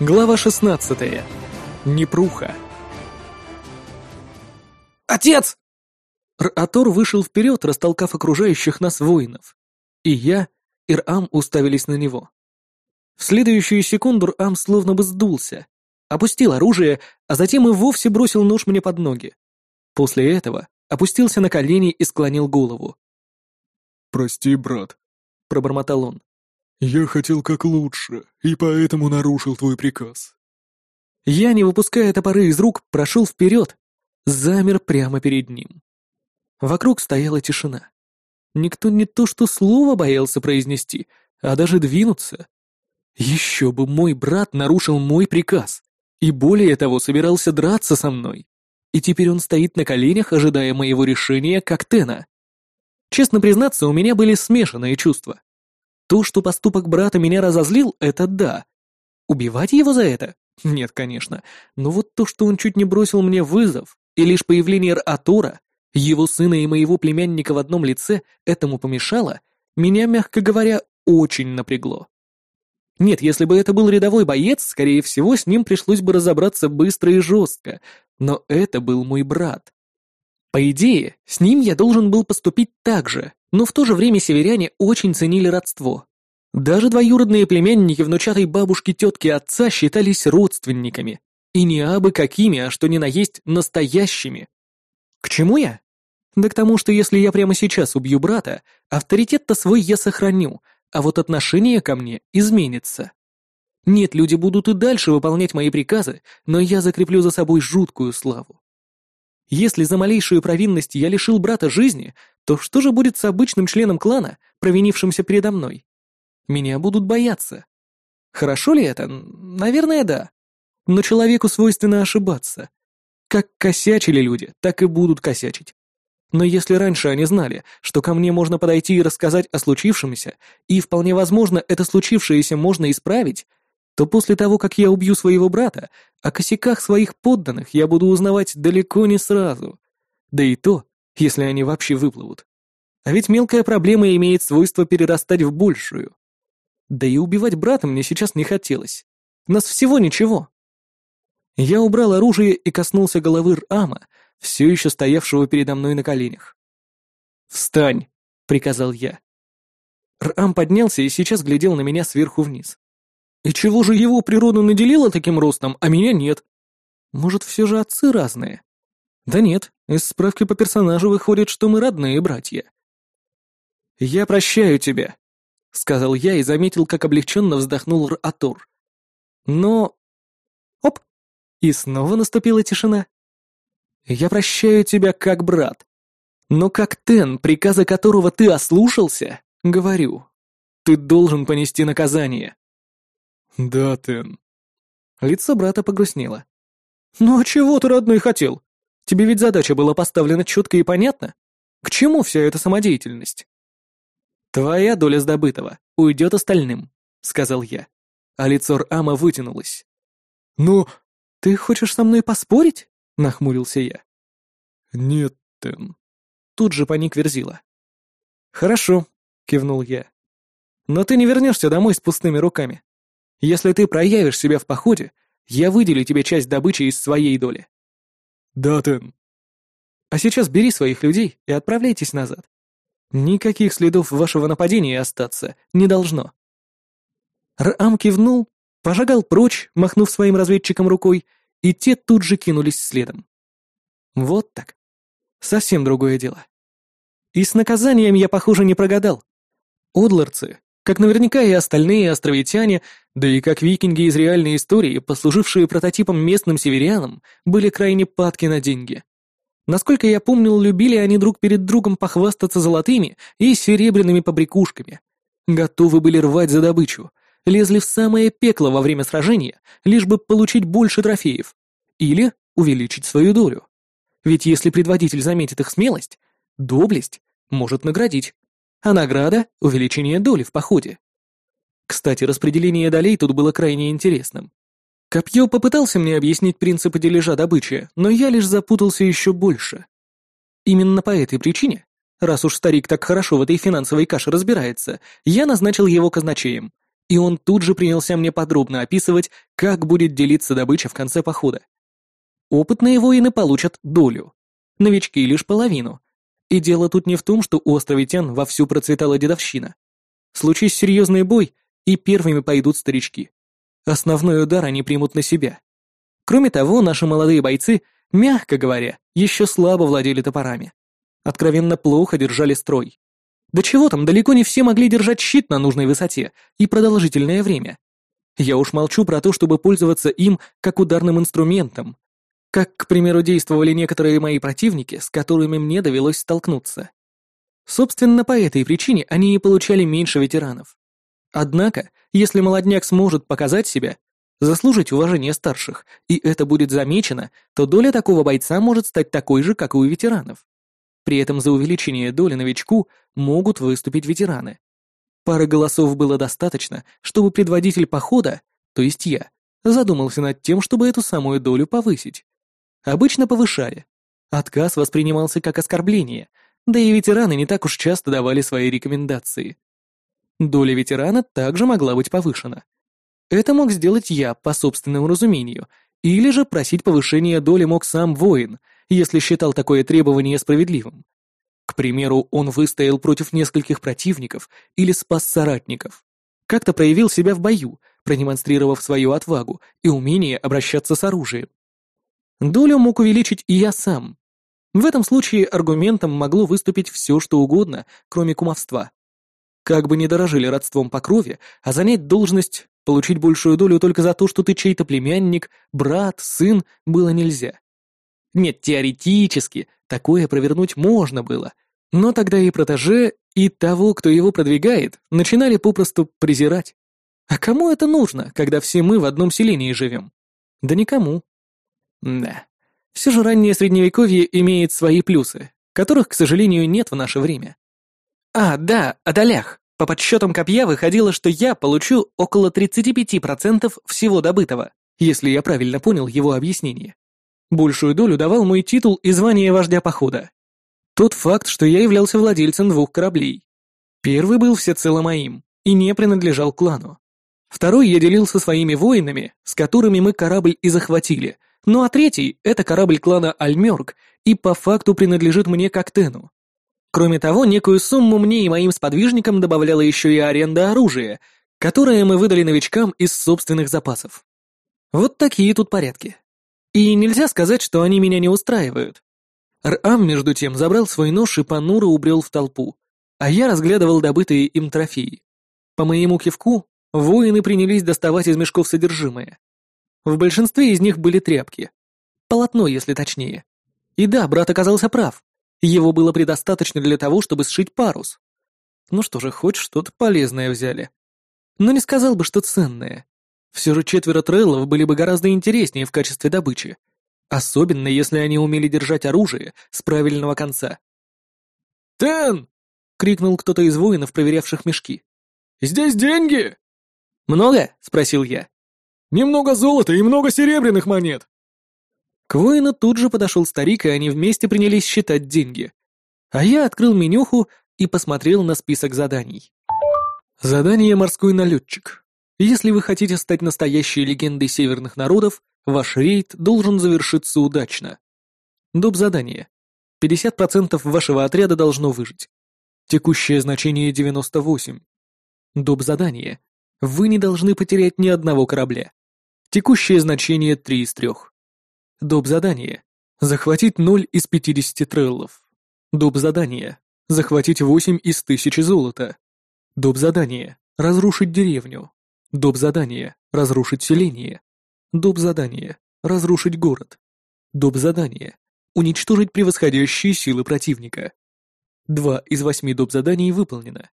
Глава 16. Непруха. «Отец!» Р-Атор вышел вперед, растолкав окружающих нас воинов. И я, и Р-Ам уставились на него. В следующую секунду Р-Ам словно бы сдулся, опустил оружие, а затем и вовсе бросил нож мне под ноги. После этого опустился на колени и склонил голову. «Прости, брат», — пробормотал он. «Я хотел как лучше, и поэтому нарушил твой приказ». Я, не выпуская топоры из рук, прошел вперед, замер прямо перед ним. Вокруг стояла тишина. Никто не то что слово боялся произнести, а даже двинуться. Еще бы мой брат нарушил мой приказ, и более того собирался драться со мной. И теперь он стоит на коленях, ожидая моего решения, как Тена. Честно признаться, у меня были смешанные чувства. То, что поступок брата меня разозлил, это да. Убивать его за это? Нет, конечно. Но вот то, что он чуть не бросил мне вызов, и лишь появление Атора, его сына и моего племянника в одном лице, этому помешало, меня, мягко говоря, очень напрягло. Нет, если бы это был рядовой боец, скорее всего, с ним пришлось бы разобраться быстро и жестко, но это был мой брат. По идее, с ним я должен был поступить так же, но в то же время северяне очень ценили родство. Даже двоюродные племянники внучатой бабушки тетки отца считались родственниками. И не абы какими, а что ни на есть настоящими. К чему я? Да к тому, что если я прямо сейчас убью брата, авторитет-то свой я сохраню, а вот отношение ко мне изменится. Нет, люди будут и дальше выполнять мои приказы, но я закреплю за собой жуткую славу. Если за малейшую провинность я лишил брата жизни, то что же будет с обычным членом клана, провинившимся передо мной? Меня будут бояться. Хорошо ли это? Наверное, да. Но человеку свойственно ошибаться. Как косячили люди, так и будут косячить. Но если раньше они знали, что ко мне можно подойти и рассказать о случившемся, и вполне возможно это случившееся можно исправить, то после того, как я убью своего брата, о косяках своих подданных я буду узнавать далеко не сразу. Да и то, если они вообще выплывут. А ведь мелкая проблема имеет свойство перерастать в большую. Да и убивать брата мне сейчас не хотелось. Нас всего ничего. Я убрал оружие и коснулся головы Рама, все еще стоявшего передо мной на коленях. «Встань!» — приказал я. Рам поднялся и сейчас глядел на меня сверху вниз. И чего же его природа наделила таким ростом, а меня нет? Может, все же отцы разные? Да нет, из справки по персонажу выходит, что мы родные братья. «Я прощаю тебя», — сказал я и заметил, как облегченно вздохнул Р-Атор. «Но...» Оп! И снова наступила тишина. «Я прощаю тебя как брат. Но как Тен, приказа которого ты ослушался, говорю, ты должен понести наказание». «Да, Тен». Лицо брата погрустнело. «Ну а чего ты, родной, хотел? Тебе ведь задача была поставлена четко и понятно. К чему вся эта самодеятельность?» «Твоя доля с добытого уйдет остальным», — сказал я. А лицо Рама вытянулось. «Ну, ты хочешь со мной поспорить?» — нахмурился я. «Нет, Тен». Тут же паник Верзила. «Хорошо», — кивнул я. «Но ты не вернешься домой с пустыми руками. Если ты проявишь себя в походе, я выделю тебе часть добычи из своей доли». «Да, Тен». «А сейчас бери своих людей и отправляйтесь назад. Никаких следов вашего нападения остаться не должно». Рам кивнул, пожагал прочь, махнув своим разведчикам рукой, и те тут же кинулись следом. Вот так. Совсем другое дело. И с наказанием я, похоже, не прогадал. Одларцы как наверняка и остальные островитяне, да и как викинги из реальной истории, послужившие прототипом местным северянам, были крайне падки на деньги. Насколько я помнил, любили они друг перед другом похвастаться золотыми и серебряными побрякушками. Готовы были рвать за добычу, лезли в самое пекло во время сражения, лишь бы получить больше трофеев. Или увеличить свою долю. Ведь если предводитель заметит их смелость, доблесть может наградить а награда — увеличение доли в походе. Кстати, распределение долей тут было крайне интересным. Копье попытался мне объяснить принципы дележа добычи, но я лишь запутался еще больше. Именно по этой причине, раз уж старик так хорошо в этой финансовой каше разбирается, я назначил его казначеем, и он тут же принялся мне подробно описывать, как будет делиться добыча в конце похода. Опытные воины получат долю, новички лишь половину. И дело тут не в том, что у островитян вовсю процветала дедовщина. Случись серьезный бой, и первыми пойдут старички. Основной удар они примут на себя. Кроме того, наши молодые бойцы, мягко говоря, еще слабо владели топорами. Откровенно плохо держали строй. Да чего там, далеко не все могли держать щит на нужной высоте и продолжительное время. Я уж молчу про то, чтобы пользоваться им как ударным инструментом. Как, к примеру, действовали некоторые мои противники, с которыми мне довелось столкнуться. Собственно, по этой причине они и получали меньше ветеранов. Однако, если молодняк сможет показать себя, заслужить уважение старших, и это будет замечено, то доля такого бойца может стать такой же, как и у ветеранов. При этом за увеличение доли новичку могут выступить ветераны. Пары голосов было достаточно, чтобы предводитель похода, то есть я, задумался над тем, чтобы эту самую долю повысить. Обычно повышали. Отказ воспринимался как оскорбление, да и ветераны не так уж часто давали свои рекомендации. Доля ветерана также могла быть повышена. Это мог сделать я по собственному разумению, или же просить повышения доли мог сам воин, если считал такое требование справедливым. К примеру, он выстоял против нескольких противников или спас соратников. Как-то проявил себя в бою, продемонстрировав свою отвагу и умение обращаться с оружием. Долю мог увеличить и я сам. В этом случае аргументом могло выступить все, что угодно, кроме кумовства. Как бы не дорожили родством по крови, а занять должность, получить большую долю только за то, что ты чей-то племянник, брат, сын, было нельзя. Нет, теоретически, такое провернуть можно было, но тогда и протеже, и того, кто его продвигает, начинали попросту презирать. А кому это нужно, когда все мы в одном селении живем? Да никому. Да. Все же раннее средневековье имеет свои плюсы, которых, к сожалению, нет в наше время. А, да, о долях. По подсчетам копья выходило, что я получу около 35% всего добытого, если я правильно понял его объяснение. Большую долю давал мой титул и звание вождя похода. Тот факт, что я являлся владельцем двух кораблей. Первый был всецело моим и не принадлежал клану. Второй я делил со своими воинами, с которыми мы корабль и захватили, ну а третий — это корабль клана Альмёрк и по факту принадлежит мне как Тену. Кроме того, некую сумму мне и моим сподвижникам добавляла еще и аренда оружия, которое мы выдали новичкам из собственных запасов. Вот такие тут порядки. И нельзя сказать, что они меня не устраивают. Рам, между тем, забрал свой нож и понуро убрел в толпу, а я разглядывал добытые им трофеи. По моему кивку, воины принялись доставать из мешков содержимое. В большинстве из них были тряпки. Полотно, если точнее. И да, брат оказался прав. Его было предостаточно для того, чтобы сшить парус. Ну что же, хоть что-то полезное взяли. Но не сказал бы, что ценное. Все же четверо трейлов были бы гораздо интереснее в качестве добычи. Особенно, если они умели держать оружие с правильного конца. «Тен!» — крикнул кто-то из воинов, проверявших мешки. «Здесь деньги!» «Много?» — спросил я. «Немного золота и много серебряных монет!» К воину тут же подошел старик, и они вместе принялись считать деньги. А я открыл менюху и посмотрел на список заданий. Задание «Морской налетчик». Если вы хотите стать настоящей легендой северных народов, ваш рейд должен завершиться удачно. Доп. задание. 50% вашего отряда должно выжить. Текущее значение 98. Доп. задание. Вы не должны потерять ни одного корабля. Текущее значение 3 из 3. Доп. задание. Захватить 0 из 50 треллов. Доп. задание. Захватить 8 из 1000 золота. Доп. задание. Разрушить деревню. Доп. задание. Разрушить селение. Доп. задание. Разрушить город. Доп. задание. Уничтожить превосходящие силы противника. Два из восьми доп. заданий выполнено.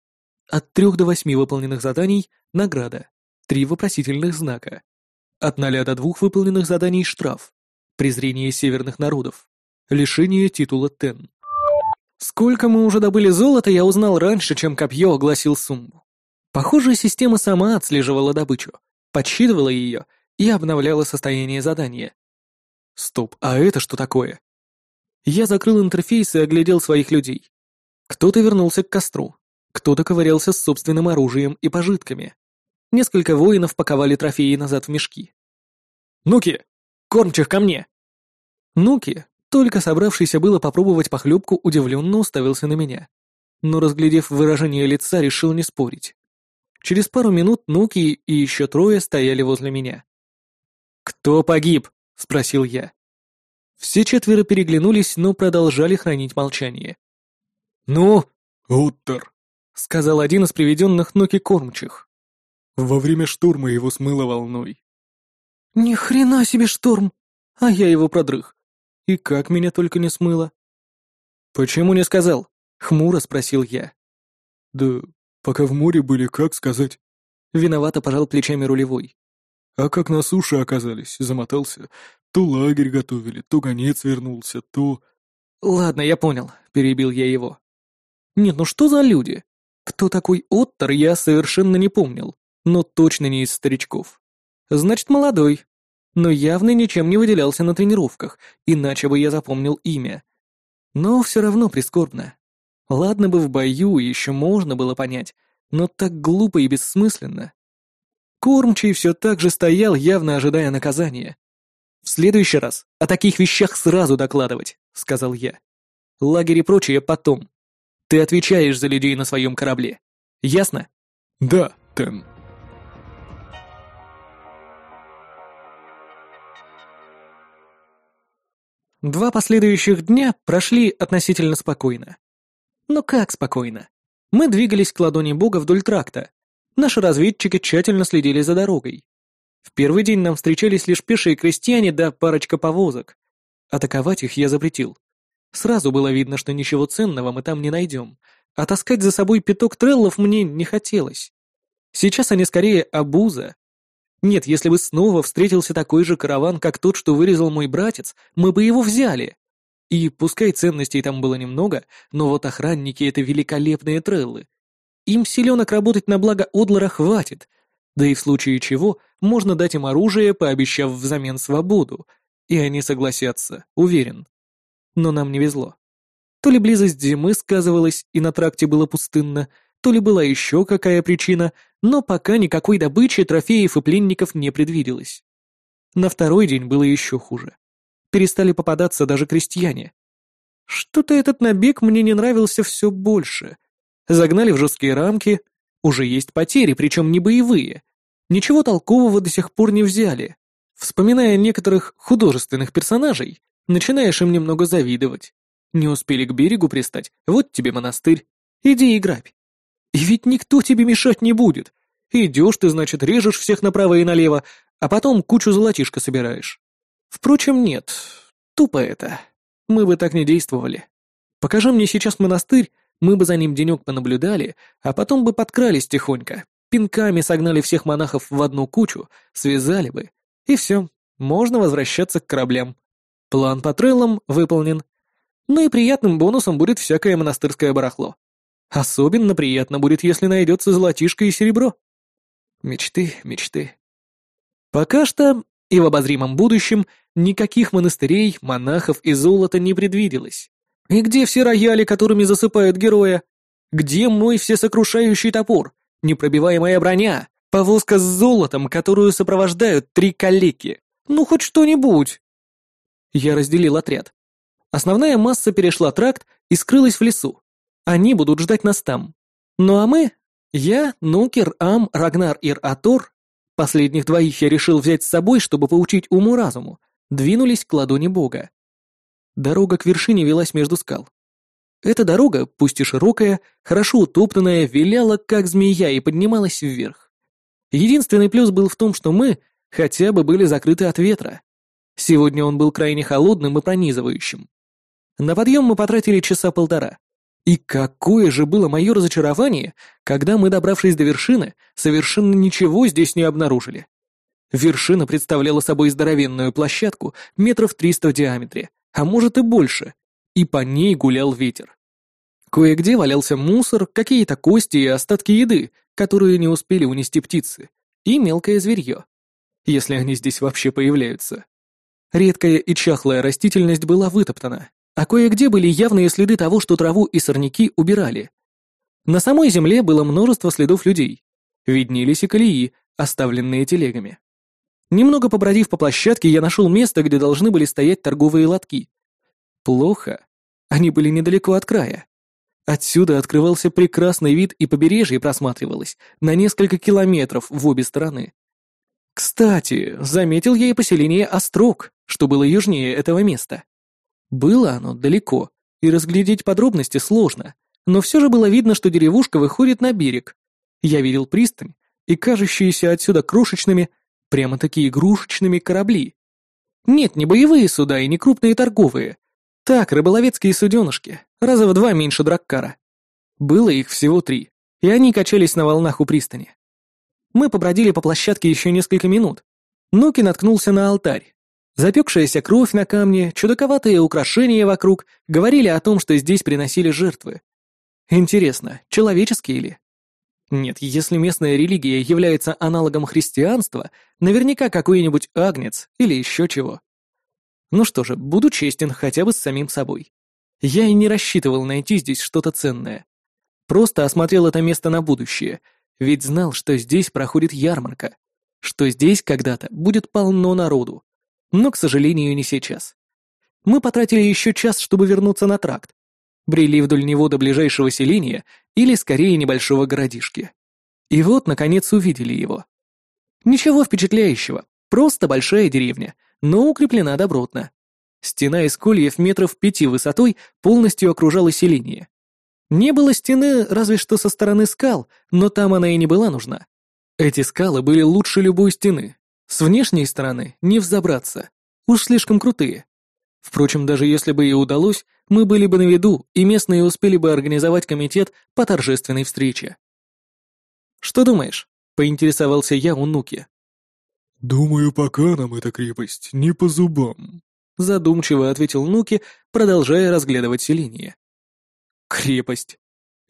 От трех до восьми выполненных заданий – награда. Три вопросительных знака. От ноля до двух выполненных заданий – штраф презрение северных народов, лишение титула Тен. Сколько мы уже добыли золота, я узнал раньше, чем копье огласил сумму. Похоже, система сама отслеживала добычу, подсчитывала ее и обновляла состояние задания. Стоп, а это что такое? Я закрыл интерфейс и оглядел своих людей. Кто-то вернулся к костру, кто-то ковырялся с собственным оружием и пожитками. Несколько воинов паковали трофеи назад в мешки. «Нуки! Кормчих ко мне!» Нуки, только собравшийся было попробовать похлебку, удивленно уставился на меня. Но, разглядев выражение лица, решил не спорить. Через пару минут Нуки и еще трое стояли возле меня. «Кто погиб?» — спросил я. Все четверо переглянулись, но продолжали хранить молчание. «Ну, Уттер», — сказал один из приведенных Нуки кормчих. «Во время штурма его смыло волной». «Ни хрена себе шторм! А я его продрых. И как меня только не смыло?» «Почему не сказал?» — хмуро спросил я. «Да пока в море были, как сказать?» Виновато пожал плечами рулевой. А как на суше оказались, замотался. То лагерь готовили, то гонец вернулся, то... «Ладно, я понял», — перебил я его. «Нет, ну что за люди? Кто такой Оттер, я совершенно не помнил, но точно не из старичков. Значит, молодой, но явно ничем не выделялся на тренировках, иначе бы я запомнил имя. Но все равно прискорбно. Ладно бы в бою еще можно было понять, но так глупо и бессмысленно. Кормчий все так же стоял, явно ожидая наказания. «В следующий раз о таких вещах сразу докладывать», — сказал я. «Лагерь и прочее потом. Ты отвечаешь за людей на своем корабле. Ясно?» «Да, Тен». Два последующих дня прошли относительно спокойно. Но как спокойно? Мы двигались к ладони бога вдоль тракта, Наши разведчики тщательно следили за дорогой. В первый день нам встречались лишь пешие крестьяне да парочка повозок. Атаковать их я запретил. Сразу было видно, что ничего ценного мы там не найдем, а таскать за собой пяток треллов мне не хотелось. Сейчас они скорее обуза. Нет, если бы снова встретился такой же караван, как тот, что вырезал мой братец, мы бы его взяли. И пускай ценностей там было немного, но вот охранники — это великолепные треллы, им селенок работать на благо Одлара хватит, да и в случае чего можно дать им оружие, пообещав взамен свободу, и они согласятся, уверен. Но нам не везло. То ли близость зимы сказывалась, и на тракте было пустынно, то ли была еще какая причина, но пока никакой добычи, трофеев и пленников не предвиделось. На второй день было еще хуже. Перестали попадаться даже крестьяне. Что-то этот набег мне не нравился все больше — Загнали в жесткие рамки. Уже есть потери, причем не боевые. Ничего толкового до сих пор не взяли. Вспоминая некоторых художественных персонажей, начинаешь им немного завидовать. Не успели к берегу пристать, вот тебе монастырь. Иди и грабь. И ведь никто тебе мешать не будет. Идешь ты, значит, режешь всех направо и налево, а потом кучу золотишка собираешь. Впрочем, нет. Тупо это. Мы бы так не действовали. Покажи мне сейчас монастырь, мы бы за ним денек понаблюдали, а потом бы подкрались тихонько, пинками согнали всех монахов в одну кучу, связали бы, и все, можно возвращаться к кораблям. План по треллам выполнен. Ну и приятным бонусом будет всякое монастырское барахло. Особенно приятно будет, если найдется золотишко и серебро. Мечты, мечты. Пока что и в обозримом будущем никаких монастырей, монахов и золота не предвиделось. И где все рояли, которыми засыпают героя? Где мой всесокрушающий топор, непробиваемая броня, повозка с золотом, которую сопровождают три калеки? Ну, хоть что-нибудь!» Я разделил отряд. Основная масса перешла тракт и скрылась в лесу. Они будут ждать нас там. Ну а мы, я, Нукер, Ам, Рагнар и Атор, последних двоих я решил взять с собой, чтобы поучить уму-разуму, двинулись к ладони бога. Дорога к вершине велась между скал. Эта дорога, пусть и широкая, хорошо утоптанная, виляла как змея и поднималась вверх. Единственный плюс был в том, что мы хотя бы были закрыты от ветра. Сегодня он был крайне холодным и пронизывающим. На подъем мы потратили часа полтора. И какое же было мое разочарование, когда мы, добравшись до вершины, совершенно ничего здесь не обнаружили. Вершина представляла собой здоровенную площадку метров триста в диаметре, а может и больше, и по ней гулял ветер. Кое-где валялся мусор, какие-то кости и остатки еды, которые не успели унести птицы, и мелкое зверье, если они здесь вообще появляются. Редкая и чахлая растительность была вытоптана, а кое-где были явные следы того, что траву и сорняки убирали. На самой земле было множество следов людей. Виднелись и колеи, оставленные телегами. Немного побродив по площадке, я нашел место, где должны были стоять торговые лотки. Плохо. Они были недалеко от края. Отсюда открывался прекрасный вид, и побережье просматривалось на несколько километров в обе стороны. Кстати, заметил я и поселение Острог, что было южнее этого места. Было оно далеко, и разглядеть подробности сложно, но все же было видно, что деревушка выходит на берег. Я видел пристань и кажущиеся отсюда крошечными, прямо-таки игрушечными корабли. Нет, не боевые суда и не крупные торговые. Так, рыболовецкие суденышки, раза в два меньше драккара. Было их всего три, и они качались на волнах у пристани. Мы побродили по площадке еще несколько минут. Нуки наткнулся на алтарь. Запекшаяся кровь на камне, чудаковатые украшения вокруг говорили о том, что здесь приносили жертвы. Интересно, человеческие ли? Нет, если местная религия является аналогом христианства, наверняка какой-нибудь агнец или еще чего. Ну что же, буду честен хотя бы с самим собой. Я и не рассчитывал найти здесь что-то ценное. Просто осмотрел это место на будущее, ведь знал, что здесь проходит ярмарка, что здесь когда-то будет полно народу. Но, к сожалению, не сейчас. Мы потратили еще час, чтобы вернуться на тракт. Брели вдоль него до ближайшего селения или, скорее, небольшого городишки. И вот, наконец, увидели его. Ничего впечатляющего, просто большая деревня, но укреплена добротно. Стена из кольев метров пяти высотой полностью окружала селение. Не было стены разве что со стороны скал, но там она и не была нужна. Эти скалы были лучше любой стены. С внешней стороны не взобраться. Уж слишком крутые. Впрочем, даже если бы и удалось, мы были бы на виду, и местные успели бы организовать комитет по торжественной встрече. «Что думаешь?» — поинтересовался я у Нуки. «Думаю, пока нам эта крепость не по зубам», — задумчиво ответил Нуки, продолжая разглядывать селение. «Крепость».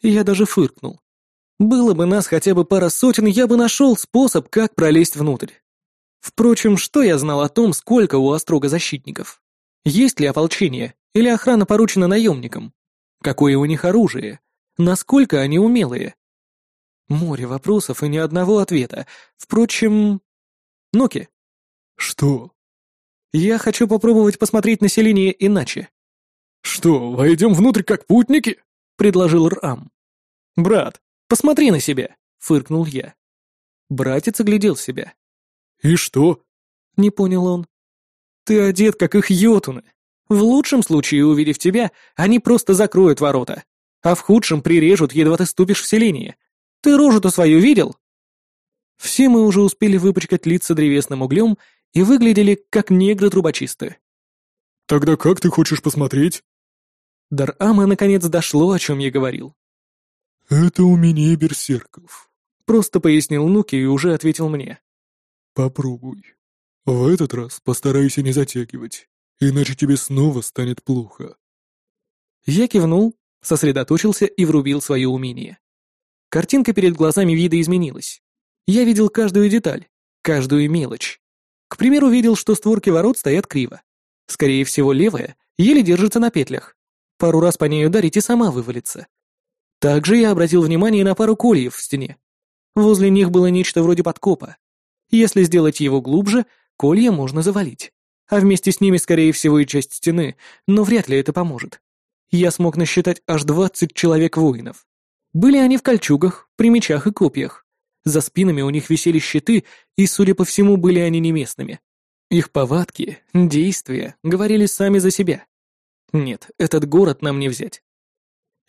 Я даже фыркнул. Было бы нас хотя бы пара сотен, я бы нашел способ, как пролезть внутрь. Впрочем, что я знал о том, сколько у Острога защитников? Есть ли ополчение, или охрана поручена наемникам? Какое у них оружие? Насколько они умелые? Море вопросов и ни одного ответа. Впрочем... Ноки. Что? Я хочу попробовать посмотреть население иначе. Что, войдем внутрь как путники? Предложил Рам. Брат, посмотри на себя, фыркнул я. Братец оглядел себя. И что? Не понял он. Ты одет, как их йотуны. В лучшем случае, увидев тебя, они просто закроют ворота, а в худшем прирежут, едва ты ступишь в селение. Ты рожу-то свою видел?» Все мы уже успели выпачкать лица древесным углем и выглядели как негры-трубочисты. «Тогда как ты хочешь посмотреть?» Дар Ама наконец дошло, о чем я говорил. «Это у меня берсерков», — просто пояснил Нуки и уже ответил мне. «Попробуй. В этот раз постарайся не затягивать, иначе тебе снова станет плохо». Я кивнул, сосредоточился и врубил свое умение. Картинка перед глазами вида изменилась. Я видел каждую деталь, каждую мелочь. К примеру, видел, что створки ворот стоят криво. Скорее всего, левая еле держится на петлях. Пару раз по ней ударить и сама вывалится. Также я обратил внимание на пару кольев в стене. Возле них было нечто вроде подкопа. Если сделать его глубже, колья можно завалить. А вместе с ними, скорее всего, и часть стены, но вряд ли это поможет. Я смог насчитать аж двадцать человек-воинов. Были они в кольчугах, при мечах и копьях. За спинами у них висели щиты, и, судя по всему, были они не местными. Их повадки, действия говорили сами за себя. Нет, этот город нам не взять.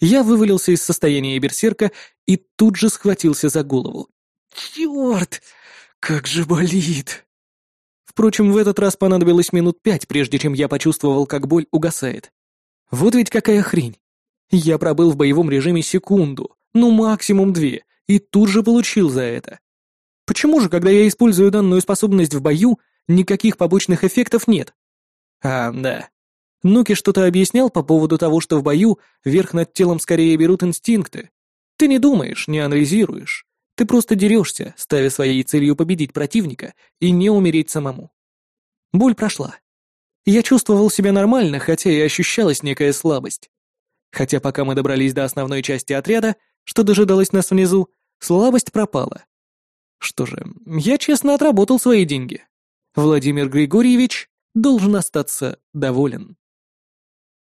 Я вывалился из состояния берсерка и тут же схватился за голову. Черт! Как же болит! Впрочем, в этот раз понадобилось минут пять, прежде чем я почувствовал, как боль угасает. Вот ведь какая хрень. Я пробыл в боевом режиме секунду, ну максимум две, и тут же получил за это. Почему же, когда я использую данную способность в бою, никаких побочных эффектов нет? А, да. Нуки что-то объяснял по поводу того, что в бою верх над телом скорее берут инстинкты. Ты не думаешь, не анализируешь. Ты просто дерешься, ставя своей целью победить противника и не умереть самому. Боль прошла. Я чувствовал себя нормально, хотя и ощущалась некая слабость. Хотя пока мы добрались до основной части отряда, что дожидалось нас внизу, слабость пропала. Что же, я честно отработал свои деньги. Владимир Григорьевич должен остаться доволен.